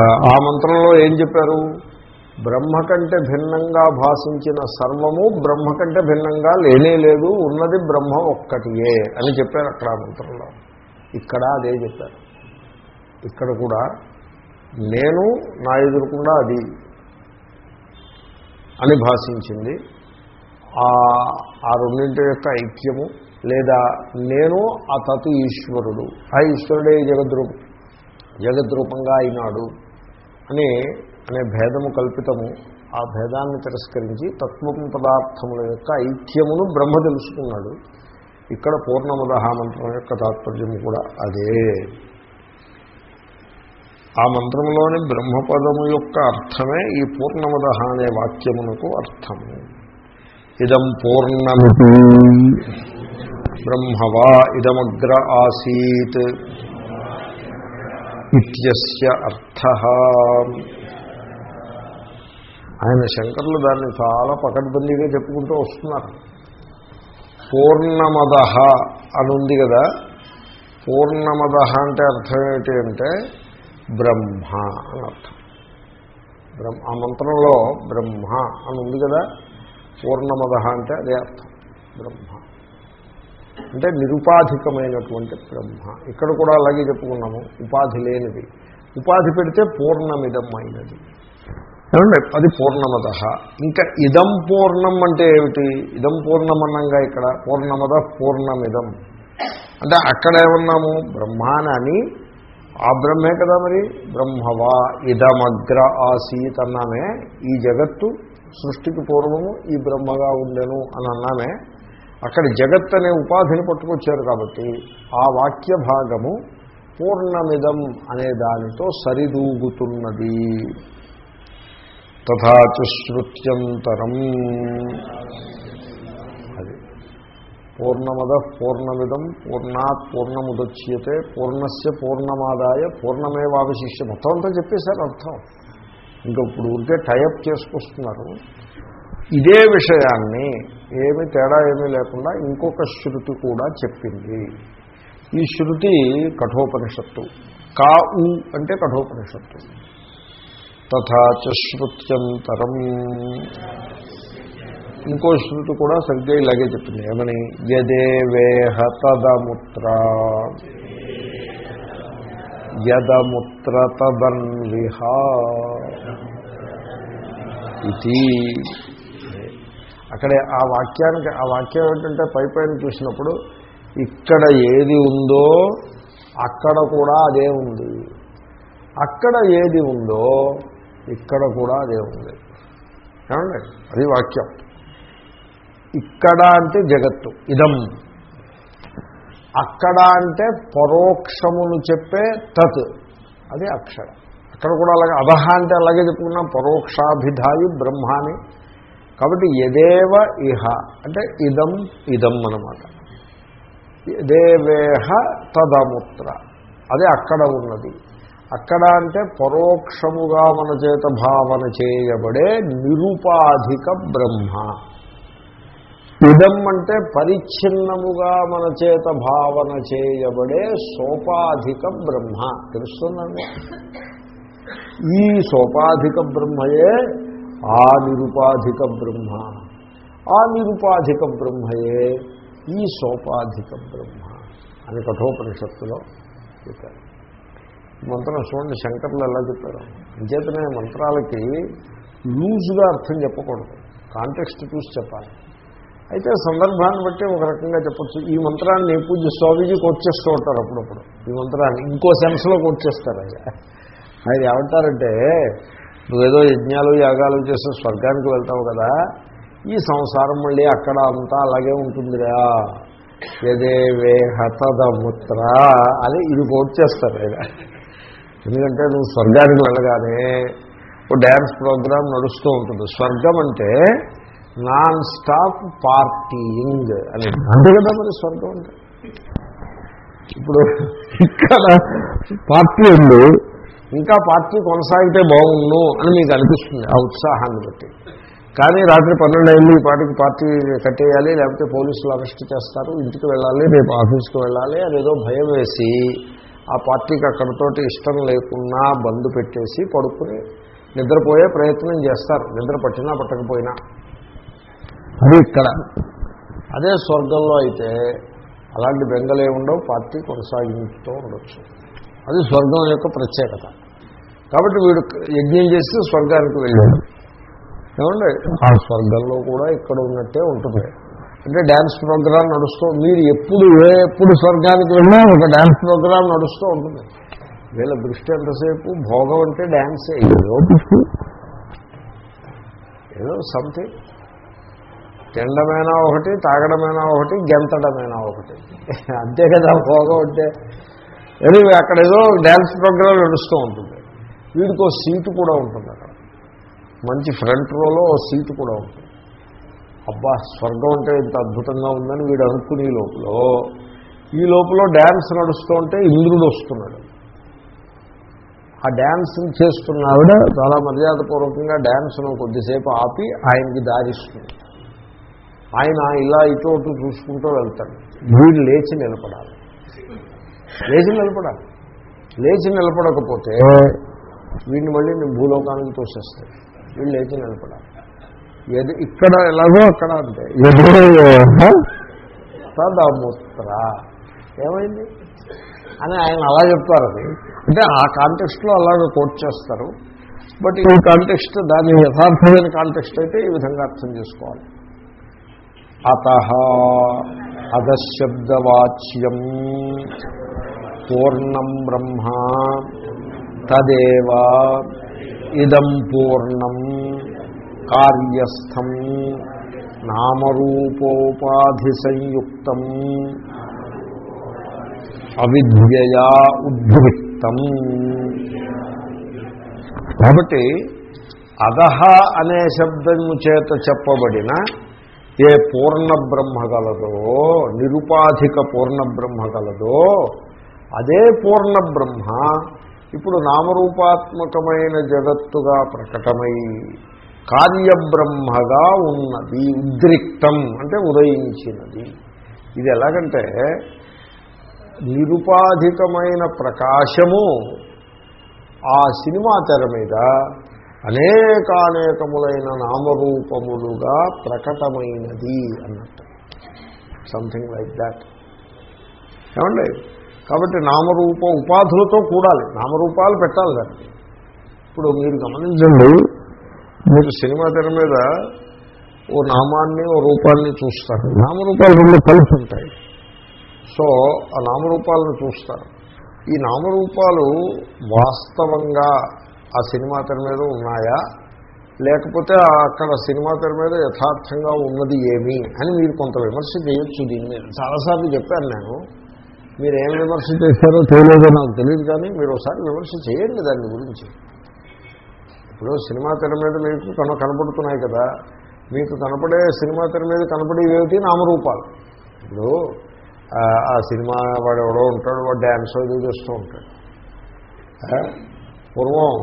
ఆ మంత్రంలో ఏం చెప్పారు? బ్రహ్మ కంటే భిన్నంగా భాషించిన సర్వము బ్రహ్మ కంటే భిన్నంగా లేనే లేదు ఉన్నది బ్రహ్మ ఒక్కటియే అని చెప్పారు అక్కడ మంత్రంలో. ఇక్కడ అదే చెప్పారు. ఇక్కడ కూడా నేను నా ఎదురుకుండా అది అని భాషించింది. ఆ ఆ రెండింటి యొక్క ఐక్యము లేదా నేను ఆ ఈశ్వరుడు. ఆ ఈశ్వరుడే జగద్రూపం జగద్రూపంగా అయినాడు అని అనే భేదము కల్పితము ఆ భేదాన్ని తిరస్కరించి తత్వం పదార్థముల యొక్క ఐక్యమును బ్రహ్మ తెలుసుకున్నాడు. ఇక్కడ పూర్ణముదహ మంత్రం యొక్క తాత్పర్యము కూడా అదే. ఆ మంత్రంలోని బ్రహ్మపదము యొక్క అర్థమే ఈ పూర్ణముదహ అనే వాక్యమునకు అర్థము. ఇదం పూర్ణమితి. బ్రహ్మవా ఇదమగ్ర ఆసీత్. ఇత్యస్య అర్థ. ఆయన శంకర్లు దాన్ని చాలా పకడ్బందీగా చెప్పుకుంటూ వస్తున్నారు. పూర్ణమద అని ఉంది కదా పూర్ణమద అంటే అర్థం ఏమిటి అంటే బ్రహ్మ అని అర్థం. బ్రహ్మ ఆ మంత్రంలో బ్రహ్మ అని ఉంది కదా పూర్ణమద అంటే అదే అర్థం బ్రహ్మ. అంటే నిరుపాధికమైనటువంటి బ్రహ్మ. ఇక్కడ కూడా అలాగే చెప్పుకున్నాము ఉపాధి లేనిది. ఉపాధి పెడితే పూర్ణమిదం అయినది ఏమండి? అది పూర్ణమద. ఇంకా ఇదం పూర్ణం అంటే ఏమిటి? ఇదం పూర్ణమన్నంగా ఇక్కడ. పూర్ణమద పూర్ణమిదం. అంటే అక్కడ ఏమన్నాము బ్రహ్మాన అని ఆ బ్రహ్మే కదా మరి? బ్రహ్మవా ఇదమగ్ర ఆసీత్ అన్నామే. ఈ జగత్తు సృష్టికి పూర్వము ఈ బ్రహ్మగా ఉండెను అని అన్నామే. అక్కడ జగత్ అనే ఉపాధిని పట్టుకొచ్చారు కాబట్టి ఆ వాక్య భాగము పూర్ణమిదం అనే దానితో సరిదూగుతున్నది. తథాచ శృత్యంతరం. అది. పూర్ణమద పూర్ణమిదం పూర్ణాత్ పూర్ణముదచ్యతే పూర్ణస్య పూర్ణమాదాయ పూర్ణమేవావశిష్య. మొత్తం అంతా చెప్పేశారు అర్థం. ఇంకా ఇప్పుడు ఊరికే టైఅప్ చేసుకొస్తున్నారు. ఇదే విషయాన్ని ఏమి తేడా ఏమీ లేకుండా ఇంకొక శృతి కూడా చెప్పింది. ఈ శృతి కఠోపనిషత్తు. కా ఉ అంటే కఠోపనిషత్తు. తథా శృత్యంతరం. ఇంకో శృతి కూడా సరిగ్గా ఇలాగే చెప్పింది. ఏమని? యదేవేహ తదముత్ర. యదముత్ర తదన్విహ ఇది. అక్కడే ఆ వాక్యానికి ఆ వాక్యం ఏంటంటే పై పైన చూసినప్పుడు ఇక్కడ ఏది ఉందో అక్కడ కూడా అదే ఉంది. అక్కడ ఏది ఉందో ఇక్కడ కూడా అదే ఉంది. ఏమండి? అది వాక్యం. ఇక్కడ అంటే జగత్తు ఇదం. అక్కడ అంటే పరోక్షమును చెప్పే తత్ అది అక్షరం. అక్కడ కూడా అలాగే అధహ అంటే అలాగే చెప్పుకున్నాం పరోక్షాభిధాయి బ్రహ్మాని. కాబట్టి యదేవ ఇహ అంటే ఇదం ఇదం అనమాట దేవేహ తదముత్ర అదే అక్కడ ఉన్నది. అక్కడ అంటే పరోక్షముగా మన చేత భావన చేయబడే నిరుపాధిక బ్రహ్మ. ఇదం అంటే పరిచ్ఛిన్నముగా మన చేత భావన చేయబడే సోపాధిక బ్రహ్మ. తెలుస్తుందండి? ఈ సోపాధిక బ్రహ్మయే ఆ నిరుపాధిక బ్రహ్మ. ఆ నిరుపాధిక బ్రహ్మయే ఈ సోపాధిక బ్రహ్మ అని కఠోపనిషత్తులో చెప్పారు. మంత్రం చూడండి శంకర్లు ఎలా చెప్పారు? అంచేతనే మంత్రాలకి లూజ్గా అర్థం చెప్పకూడదు. కాంటెక్స్ట్ చూసి చెప్పాలి. అయితే సందర్భాన్ని బట్టి ఒక రకంగా చెప్పచ్చు. ఈ మంత్రాన్ని పూజ స్వామీజీ కోర్చేస్తూ ఉంటారు అప్పుడప్పుడు. ఈ మంత్రాన్ని ఇంకో సెన్స్లో కోట్ అయ్యా అది ఏమంటారంటే నువ్వేదో యజ్ఞాలు యాగాలు చేసి స్వర్గానికి వెళ్తావు కదా ఈ సంసారం మళ్ళీ అక్కడ అంతా అలాగే ఉంటుందిరా. ఏదే వేహతదముత్ర అని ఇది కోట్ చేస్తారు ఆయన. ఎందుకంటే నువ్వు స్వర్గానికి వెళ్ళగానే ఓ డ్యాన్స్ ప్రోగ్రామ్ నడుస్తూ ఉంటుంది. స్వర్గం అంటే నాన్ స్టాప్ పార్టీయింగ్ అని. అంతే కదా మరి స్వర్గం అంటే? ఇప్పుడు ఇక్కడ పార్టీ ఉంది ఇంకా పార్టీ కొనసాగితే బాగుండు అని మీకు అనిపిస్తుంది ఆ ఉత్సాహాన్ని బట్టి. కానీ రాత్రి పన్నెండు అయింది ఈ పాటికి పార్టీ కట్టేయాలి లేకపోతే పోలీసులు అరెస్ట్ చేస్తారు ఇంటికి వెళ్ళాలి రేపు ఆఫీస్కి వెళ్ళాలి అదేదో భయం వేసి ఆ పార్టీకి అక్కడితోటి ఇష్టం లేకున్నా బంద్ పెట్టేసి పడుకుని నిద్రపోయే ప్రయత్నం చేస్తారు. నిద్ర పట్టినా పట్టకపోయినా. అది ఇక్కడ. అదే స్వర్గంలో అయితే అలాంటి బెంగలే ఉండవు పార్టీ కొనసాగించుతూ ఉండొచ్చు. అది స్వర్గం యొక్క ప్రత్యేకత. కాబట్టి వీడు యజ్ఞం చేసి స్వర్గానికి వెళ్ళాడు. ఏమండి? ఆ స్వర్గంలో కూడా ఇక్కడ ఉన్నట్టే ఉంటుంది. అంటే డ్యాన్స్ ప్రోగ్రాం నడుస్తూ మీరు ఎప్పుడు ఏ ఎప్పుడు స్వర్గానికి వెళ్ళినా ఒక డ్యాన్స్ ప్రోగ్రాం నడుస్తూ ఉంటుంది. వీళ్ళ దృష్టి ఎంతసేపు భోగం అంటే డ్యాన్సే ఏదో ఏదో సంథింగ్ తినడమైనా ఒకటి తాగడమైనా ఒకటి గెంతడమైనా ఒకటి. అంతే కదా భోగం అంటే. ఎనివే అక్కడ ఏదో డ్యాన్స్ ప్రోగ్రాం నడుస్తూ ఉంటుంది. వీడికి సీటు కూడా ఉంటుంది అక్కడ. మంచి ఫ్రంట్ రోలో సీటు కూడా ఉంటుంది. అబ్బా స్వర్గం అంటే ఇంత అద్భుతంగా ఉందని వీడు అనుకునే లోపల. ఈ లోపల డ్యాన్స్ నడుస్తూ ఉంటే ఇంద్రుడు వస్తున్నాడు. ఆ డ్యాన్స్ చేస్తున్న ఆవిడ చాలా మర్యాదపూర్వకంగా డ్యాన్స్ను కొద్దిసేపు ఆపి ఆయనకి దారిస్తుంది. ఆయన ఇలా ఇటు అటు చూసుకుంటూ వెళ్తాడు. వీడు లేచి నిలబడాలి. లేచి నిలబడాలి. లేచి నిలబడకపోతే వీడిని మళ్ళీ నేను భూలోకానికి తోసేస్తాడు వీళ్ళు లేచి నిలబడాలి. ఏది? ఇక్కడ ఎలాగో అక్కడ అంటే ఏదో తదముత్ర ఏమైంది? అని ఆయన అలా చెప్తారు అది. అంటే ఆ కాంటెక్స్ట్లో అలాగే కోట్ చేస్తారు. బట్ ఈ కాంటెక్స్ట్ దాని యథార్థమైన కాంటెక్స్ట్ అయితే ఈ విధంగా అర్థం చేసుకోవాలి. అత అధశబ్దవాచ్యం పూర్ణం బ్రహ్మ తదేవ ఇదం పూర్ణం కార్యస్థం నామరూపోపాధి సంయుక్తం అవిద్యయా ఉద్భుక్తం కాబట్టి అదహ అనే శబ్దము చేత చెప్పబడిన ఏ పూర్ణ బ్రహ్మ గలదో నిరుపాధిక పూర్ణ బ్రహ్మ గలదో అదే పూర్ణ బ్రహ్మ ఇప్పుడు నామరూపాత్మకమైన జగత్తుగా ప్రకటమై కార్యబ్రహ్మగా ఉన్నది ఉద్రిక్తం అంటే ఉదయించినది. ఇది ఎలాగంటే నిరుపాధికమైన ప్రకాశము ఆ సినిమా తెర మీద అనేకానేకములైన నామరూపములుగా ప్రకటమైనది అన్నట్టు. సంథింగ్ లైక్ దాట్ ఏమండి? కాబట్టి నామరూప ఉపాధులతో కూడాలి. నామరూపాలు పెట్టాలి దాన్ని. ఇప్పుడు మీరు గమనించండి మీరు సినిమా తెర మీద ఓ నామాన్ని ఓ రూపాన్ని చూస్తారు. నామరూపాలు రెండు కలిసి ఉంటాయి. సో ఆ నామరూపాలను చూస్తారు. ఈ నామరూపాలు వాస్తవంగా ఆ సినిమా తెర మీద ఉన్నాయా? లేకపోతే అక్కడ సినిమా తెర మీద యథార్థంగా ఉన్నది ఏమి అని మీరు కొంత విమర్శ చేయొచ్చు దీని మీద. చాలాసార్లు చెప్పాను నేను. మీరు ఏం విమర్శ చేశారో తెలియదో నాకు తెలియదు కానీ మీరు ఒకసారి విమర్శ చేయండి దాని గురించి. ఇప్పుడు సినిమా తెర మీద మీకు కన కనపడుతున్నాయి కదా. మీకు కనపడే సినిమా తెర మీద కనపడేవేమిటి? నామరూపాలు. ఇప్పుడు ఆ సినిమా వాడు ఎవడో ఉంటాడు వాడు డ్యాన్స్ ఇది చేస్తూ ఉంటాడు. పూర్వం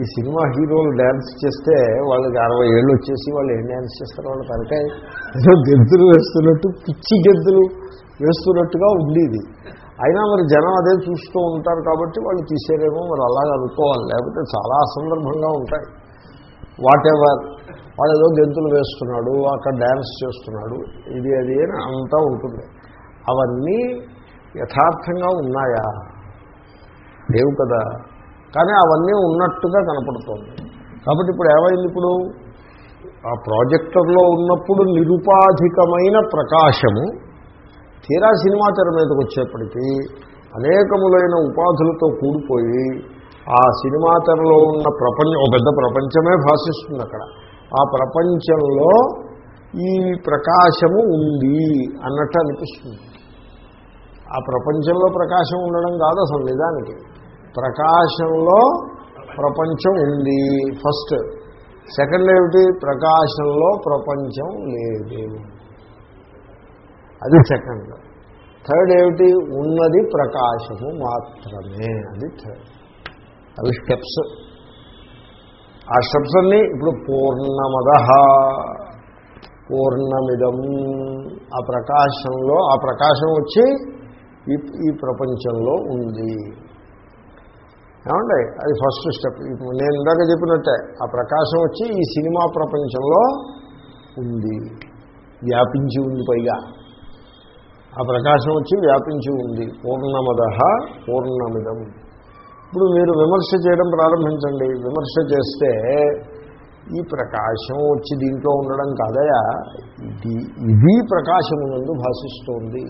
ఈ సినిమా హీరోలు డ్యాన్స్ చేస్తే వాళ్ళకి అరవై ఏళ్ళు వచ్చేసి వాళ్ళు ఏం డ్యాన్స్ చేస్తారు? వాళ్ళు తరకాయ ఏదో గెద్దులు వేస్తున్నట్టు పిచ్చి గెద్దులు వేస్తున్నట్టుగా ఉండేది. అయినా మరి జనం అదే చూస్తూ ఉంటారు కాబట్టి వాళ్ళు తీసేరేమో మరి అలాగే అనుకోవాలి. లేకపోతే చాలా అసందర్భంగా ఉంటాయి. వాట్ ఎవర్ వాడు ఏదో గెంతులు వేస్తున్నాడు అక్కడ డ్యాన్స్ చేస్తున్నాడు ఇది అది అని అంతా ఉంటుంది. అవన్నీ యథార్థంగా ఉన్నాయా? లేవు కదా. కానీ అవన్నీ ఉన్నట్టుగా కనపడుతోంది. కాబట్టి ఇప్పుడు ఏమైంది ఇప్పుడు? ఆ ప్రాజెక్టర్లో ఉన్నప్పుడు నిరుపాధికమైన ప్రకాశము తీరా సినిమా తెర మీదకి వచ్చేప్పటికీ అనేకములైన ఉపాధులతో కూడిపోయి ఆ సినిమా తెరలో ఉన్న ప్రపంచం ఒక పెద్ద ప్రపంచమే భాషిస్తుంది అక్కడ. ఆ ప్రపంచంలో ఈ ప్రకాశము ఉంది అన్నట్టు అనిపిస్తుంది. ఆ ప్రపంచంలో ప్రకాశం ఉండడం కాదు అసలు నిజానికి. ప్రకాశంలో ప్రపంచం ఉంది ఫస్ట్. సెకండ్ ఏమిటి? ప్రకాశంలో ప్రపంచం లేదు. అది సెకండ్ థర్డ్ ఏమిటి? ఉన్నది ప్రకాశము మాత్రమే. అది థర్డ్ అవి స్టెప్స్ ఆ స్టెప్స్ అన్నీ ఇప్పుడు పూర్ణమద. పూర్ణమిదం. ఆ ప్రకాశంలో ఆ ప్రకాశం వచ్చి ఈ ఈ ప్రపంచంలో ఉంది. ఏమండి? అది ఫస్ట్ స్టెప్ నేను ఇందాక చెప్పినట్టే ఆ ప్రకాశం వచ్చి ఈ సినిమా ప్రపంచంలో ఉంది. వ్యాపించి ఉంది పైగా. ఆ ప్రకాశం వచ్చి వ్యాపించి ఉంది. పూర్ణమద పూర్ణమిదం. ఇప్పుడు మీరు విమర్శ చేయడం ప్రారంభించండి. విమర్శ చేస్తే ఈ ప్రకాశం వచ్చి దీంట్లో ఉండడం కాదయా? ఇది ఇది ప్రకాశమునందు భాషిస్తోంది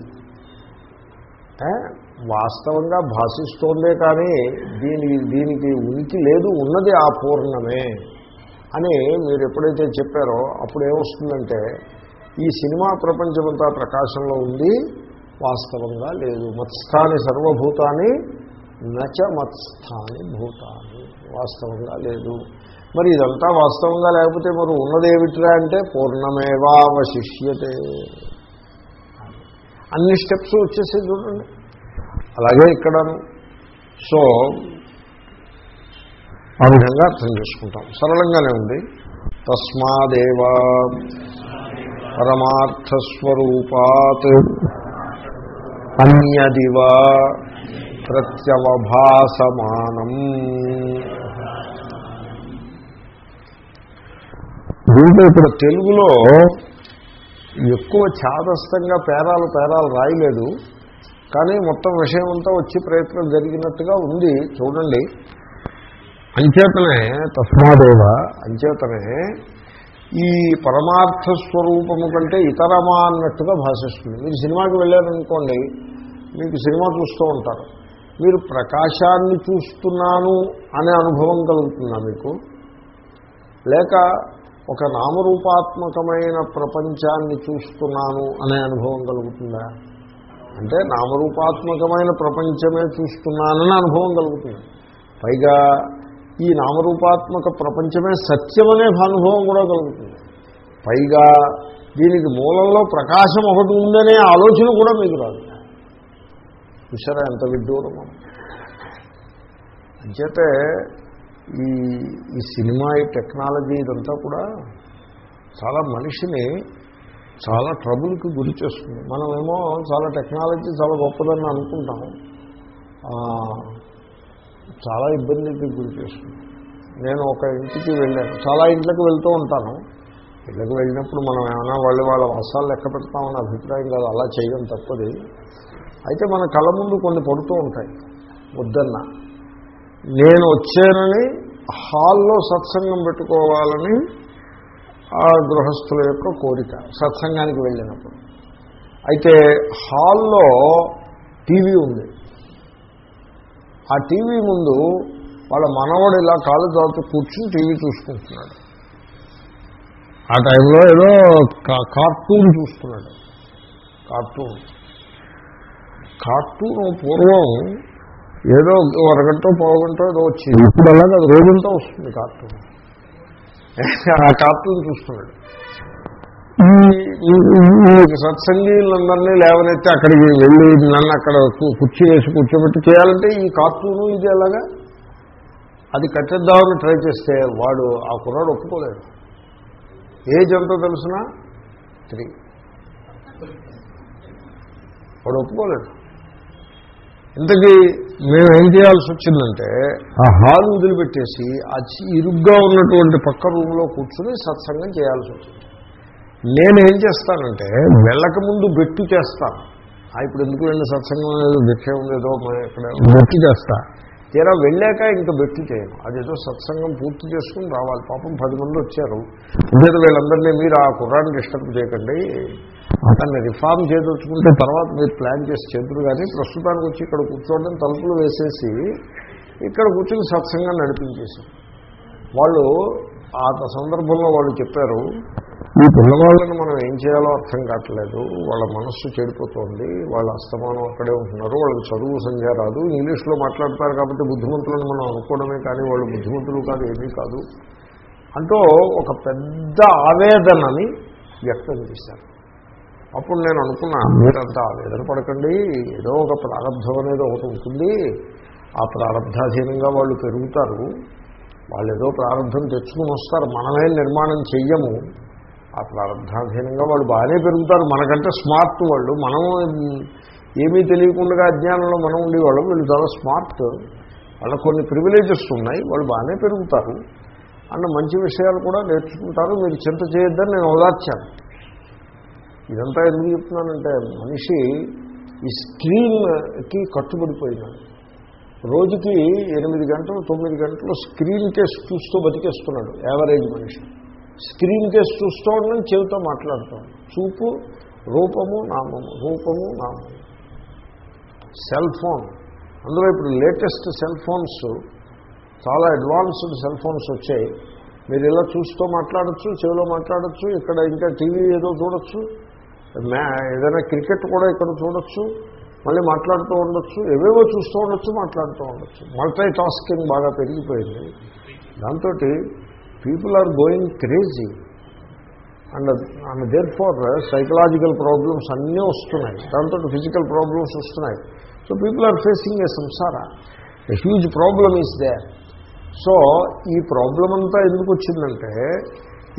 వాస్తవంగా భాషిస్తోందే కానీ దీని దీనికి ఉనికి లేదు ఉన్నది ఆ పూర్ణమే. అని మీరు ఎప్పుడైతే చెప్పారో అప్పుడు ఏమొస్తుందంటే ఈ సినిమా ప్రపంచమంతా ప్రకాశంలో ఉంది. వాస్తవంగా లేదు. మత్స్థాని సర్వభూతాన్ని నచ మత్స్థాని భూతాన్ని వాస్తవంగా లేదు. మరి ఇదంతా వాస్తవంగా లేకపోతే మరి ఉన్నదేమిట్రా అంటే పూర్ణమేవావశిష్యతే. అన్ని స్టెప్స్ వచ్చేసి చూడండి. అలాగే ఇక్కడ సో ఆ విధంగా అర్థం చేసుకుంటాం. సరళంగానే ఉంది. తస్మాదేవా పరమార్థస్వరూపాత్. అన్యదివ ప్రత్యవభాసమానం. దీంట్లో ఇప్పుడు తెలుగులో ఎక్కువ ఛాదస్తంగా పేరాలు పేరాలు రాయలేదు కానీ మొత్తం విషయం అంతా వచ్చి ప్రయత్నం జరిగినట్టుగా ఉంది. చూడండి. అంచేతనే తస్మాదేవ అంచేతనే ఈ పరమార్థ స్వరూపము కంటే ఇతరమా అన్నట్టుగా భాషిస్తుంది. మీరు సినిమాకి వెళ్ళారనుకోండి మీకు సినిమా చూస్తూ ఉంటారు. మీరు ప్రకాశాన్ని చూస్తున్నాను అనే అనుభవం కలుగుతుందా మీకు? లేక ఒక నామరూపాత్మకమైన ప్రపంచాన్ని చూస్తున్నాను అనే అనుభవం కలుగుతుందా? అంటే నామరూపాత్మకమైన ప్రపంచమే చూస్తున్నానని అనుభవం కలుగుతుంది. పైగా ఈ నామరూపాత్మక ప్రపంచమే సత్యమనే అనుభవం కూడా కలుగుతుంది. పైగా దీనికి మూలంలో ప్రకాశం ఒకటి ఉందనే ఆలోచన కూడా మీకు రాదు. చూసారా ఎంత విడ్డూరం అంచేతే ఈ ఈ సినిమా ఈ టెక్నాలజీ ఇదంతా కూడా చాలా మనిషిని చాలా ట్రబుల్కి గురి చేస్తుంది. మనమేమో చాలా టెక్నాలజీ చాలా గొప్పదని అనుకుంటాం. చాలా ఇబ్బందికి గురి చేస్తుంది. నేను ఒక ఇంటికి వెళ్ళాను. చాలా ఇంట్లకు వెళ్తూ ఉంటాను. ఇళ్ళకి వెళ్ళినప్పుడు మనం ఏమైనా వాళ్ళు వాళ్ళ వసాలు లెక్క పెడతామని అభిప్రాయం కాదు. అలా చేయడం తప్పది. అయితే మన కళ్ళ ముందు కొన్ని పడుతూ ఉంటాయి. వద్దన్న. నేను వచ్చానని హాల్లో సత్సంగం పెట్టుకోవాలని ఆ గృహస్థుల యొక్క కోరిక సత్సంగానికి వెళ్ళినప్పుడు. అయితే హాల్లో టీవీ ఉంది. ఆ టీవీ ముందు వాళ్ళ మనవడు ఇలా కాలు దాటు కూర్చుని టీవీ చూసుకుంటున్నాడు. ఆ టైంలో ఏదో కార్టూన్ చూస్తున్నాడు. కార్టూన్. కార్టూన్ పూర్వం ఏదో అరగంట పావుగంట ఏదో వచ్చింది. ఇప్పుడు అలాగే అది రోజంతా వస్తుంది కార్టూన్. ఆ కార్టూన్ చూస్తున్నాడు. ఈ- సత్సంగీలందరినీ లేవనెత్తి అక్కడికి వెళ్ళి నన్ను అక్కడ కుర్చీ వేసి కూర్చోబెట్టి చేయాలంటే ఈ కార్టూను ఇది ఎలాగా అది కట్టేద్దామని ట్రై చేస్తే వాడు ఆ కుర్రాడు ఒప్పుకోలేడు. ఏజ్ ఎంతో తెలుసిన? త్రీ. వాడు ఒప్పుకోలేడు. ఇంతకీ మేము ఏం చేయాల్సి వచ్చిందంటే ఆ హాల్ వదిలిపెట్టేసి ఆ ఇరుగ్గా ఉన్నటువంటి పక్క రూమ్లో కూర్చుని సత్సంగం చేయాల్సి వచ్చింది. నేనేం చేస్తానంటే వెళ్ళక ముందు బెట్టు చేస్తాను. ఆ, ఇప్పుడు ఎందుకు వెళ్ళిన సత్సంగం లేదు భిక్ష ఉండేదో ఇక్కడ బెట్టు చేస్తా. తీరా వెళ్ళాక ఇంకా బెట్టు చేయను. అదేదో సత్సంగం పూర్తి చేసుకుని రావాలి. పాపం పది మంది వచ్చారు. మీద వీళ్ళందరినీ మీరు ఆ కుర్రాన్ని డిస్టర్బ్ చేయకండి. అతన్ని రిఫార్మ్ చేయదలుచుకుంటే తర్వాత మీరు ప్లాన్ చేసి చేతులు కానీ ప్రస్తుతానికి వచ్చి ఇక్కడ కూర్చోవడం తలుపులు వేసేసి ఇక్కడ కూర్చొని సత్సంగం నడిపించేశాం వాళ్ళు ఆ సందర్భంలో వాళ్ళు చెప్పారు ఈ పిల్లవాళ్ళని మనం ఏం చేయాలో అర్థం కావట్లేదు. వాళ్ళ మనస్సు చెడిపోతోంది. వాళ్ళ అస్తమానం అక్కడే ఉంటున్నారు. వాళ్ళకి చదువు సంధ్య రాదు. ఇంగ్లీష్లో మాట్లాడతారు కాబట్టి బుద్ధిమంతులను మనం అనుకోవడమే కానీ వాళ్ళు బుద్ధిమంతులు కాదు ఏమీ కాదు అంటూ ఒక పెద్ద ఆవేదనని వ్యక్తం చేశారు. అప్పుడు నేను అనుకున్నా మీరంతా ఆవేదన పడకండి. ఏదో ఒక ప్రారంభం అనేది ఒకటి ఉంటుంది. ఆ ప్రారంధాధీనంగా వాళ్ళు పెరుగుతారు. వాళ్ళు ఏదో ప్రారంభం తెచ్చుకుని వస్తారు. మనమే నిర్మాణం చెయ్యము. ఆ ప్రారంధాధీనంగా వాళ్ళు బాగానే పెరుగుతారు. మనకంటే స్మార్ట్ వాళ్ళు. మనం ఏమీ తెలియకుండా అజ్ఞానంలో మనం ఉండేవాళ్ళు. వీళ్ళు చాలా స్మార్ట్. వాళ్ళ కొన్ని ప్రివిలేజెస్ ఉన్నాయి. వాళ్ళు బాగానే పెరుగుతారు. అన్న మంచి విషయాలు కూడా నేర్చుకుంటారు. మీరు చింత చేయొద్దని నేను ఓదార్చాను. ఇదంతా ఎందుకు చెప్తున్నానంటే మనిషి ఈ స్క్రీన్కి కట్టుబడిపోయినాడు రోజుకి ఎనిమిది గంటలు తొమ్మిది గంటలు స్క్రీన్ కేసు చూస్తూ బతికేస్తున్నాడు. యావరేజ్ మనిషి. స్క్రీన్ కేసు చూస్తూ ఉండడం చెవితో మాట్లాడుతాడు చూపు రూపము నామము రూపము నామము. Cell phone. అందులో ఇప్పుడు లేటెస్ట్ సెల్ ఫోన్స్ చాలా అడ్వాన్స్డ్ సెల్ ఫోన్స్ వచ్చాయి. మీరు ఇలా చూస్తూ మాట్లాడచ్చు చెవిలో మాట్లాడచ్చు ఇక్కడ ఇంకా టీవీ ఏదో చూడొచ్చు మ్యా ఏదైనా క్రికెట్ కూడా ఇక్కడ చూడొచ్చు మళ్ళీ మాట్లాడుతూ ఉండొచ్చు ఏవేవో చూస్తూ ఉండొచ్చు మాట్లాడుతూ ఉండొచ్చు. మల్టీ టాస్కింగ్ బాగా పెరిగిపోయింది. దాంతో people are going crazy. And and therefore psychological problems అన్నీ వస్తున్నాయి. దాంతో ఫిజికల్ ప్రాబ్లమ్స్ వస్తున్నాయి. So people are facing a సంసార a huge problem is there so ఈ ప్రాబ్లం అంతా ఎందుకు వచ్చిందంటే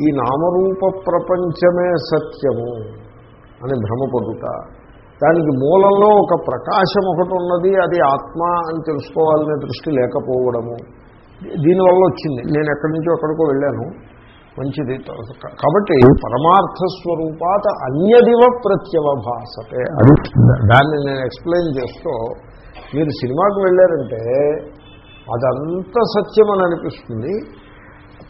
ఈ నామరూప ప్రపంచమే సత్యము అని భ్రమపడుట దానికి మూలంలో ఒక ప్రకాశం ఒకటి ఉన్నది అది ఆత్మ అని తెలుసుకోవాలనే దృష్టి లేకపోవడము. దీనివల్ల వచ్చింది. నేను ఎక్కడి నుంచో ఎక్కడికో వెళ్ళాను. మంచిది. కాబట్టి పరమార్థ స్వరూపాత అన్యదివ ప్రత్యవభాసతే అది దాన్ని నేను ఎక్స్ప్లెయిన్ చేస్తూ మీరు సినిమాకి వెళ్ళారంటే అదంతా సత్యం అని అనిపిస్తుంది.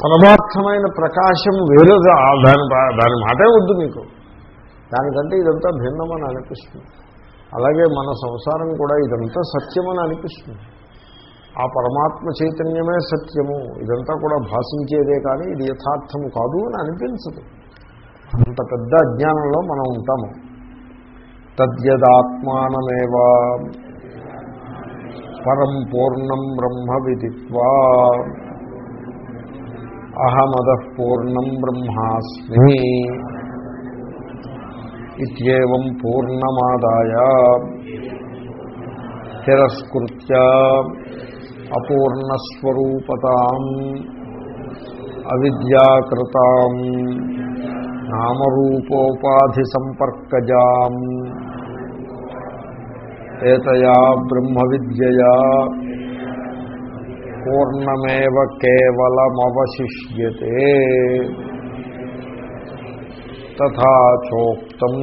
పరమార్థమైన ప్రకాశం వేరే దాని దాని మాటే వద్దు మీకు. దానికంటే ఇదంతా భిన్నమని అనిపిస్తుంది. అలాగే మన సంసారం కూడా ఇదంతా సత్యమని అనిపిస్తుంది. ఆ పరమాత్మ చైతన్యమే సత్యము. ఇదంతా కూడా భాషించేదే కానీ ఇది యథార్థము కాదు అని అనిపించదు. అంత పెద్ద అజ్ఞానంలో మనం ఉంటాము. తద్యదాత్మానమేవా పరం పూర్ణం బ్రహ్మ విదిత్వా. అహమద పూర్ణం బ్రహ్మాస్మి. ఇవం పూర్ణమాదాయ. తిరస్కృత్య. అపూర్ణస్వరూపతాం అవిద్యాకృతాం నామరూపోపాధి సంపర్కజాం ఏతయా బ్రహ్మ విద్యయా పూర్ణమేవ కేవలమవశిష్యతే తథాచోక్తం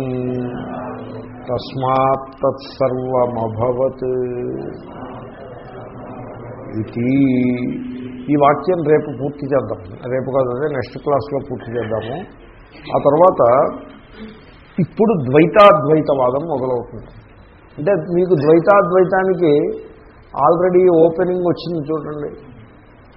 తస్మాత్ తత్సర్వమభవత్. ఇది ఈ వాక్యం రేపు పూర్తి చేద్దాం. రేపు కాదు నెక్స్ట్ క్లాస్లో పూర్తి చేద్దాము. ఆ తర్వాత ఇప్పుడు ద్వైతాద్వైతవాదం మొదలవుతుంది. అంటే మీకు ద్వైతాద్వైతానికి ఆల్రెడీ ఓపెనింగ్ వచ్చింది చూడండి.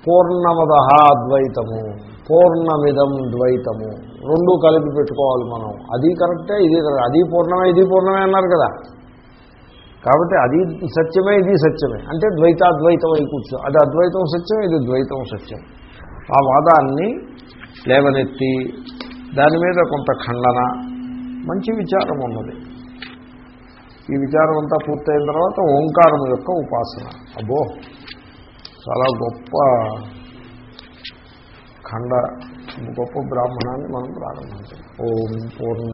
పూర్ణమద అద్వైతము పూర్ణమిదం ద్వైతము రెండు కలిపి పెట్టుకోవాలి మనం. అది కరెక్టే ఇది అది పూర్ణమే ఇది పూర్ణమే అన్నారు కదా. కాబట్టి అది సత్యమే ఇది సత్యమే. అంటే ద్వైతాద్వైతం అయి కూర్చో అది అద్వైతం సత్యం ఇది ద్వైతం సత్యం. ఆ వాదాన్ని లేవనెత్తి దాని మీద కొంత ఖండన మంచి విచారం ఉన్నది. ఈ విచారం అంతా పూర్తయిన తర్వాత ఓంకారం యొక్క ఉపాసన. అబ్బో! చాలా గొప్ప ఖండ గొప్ప బ్రాహ్మణాన్ని మనం ప్రారంభించాం. ఓం పూర్ణ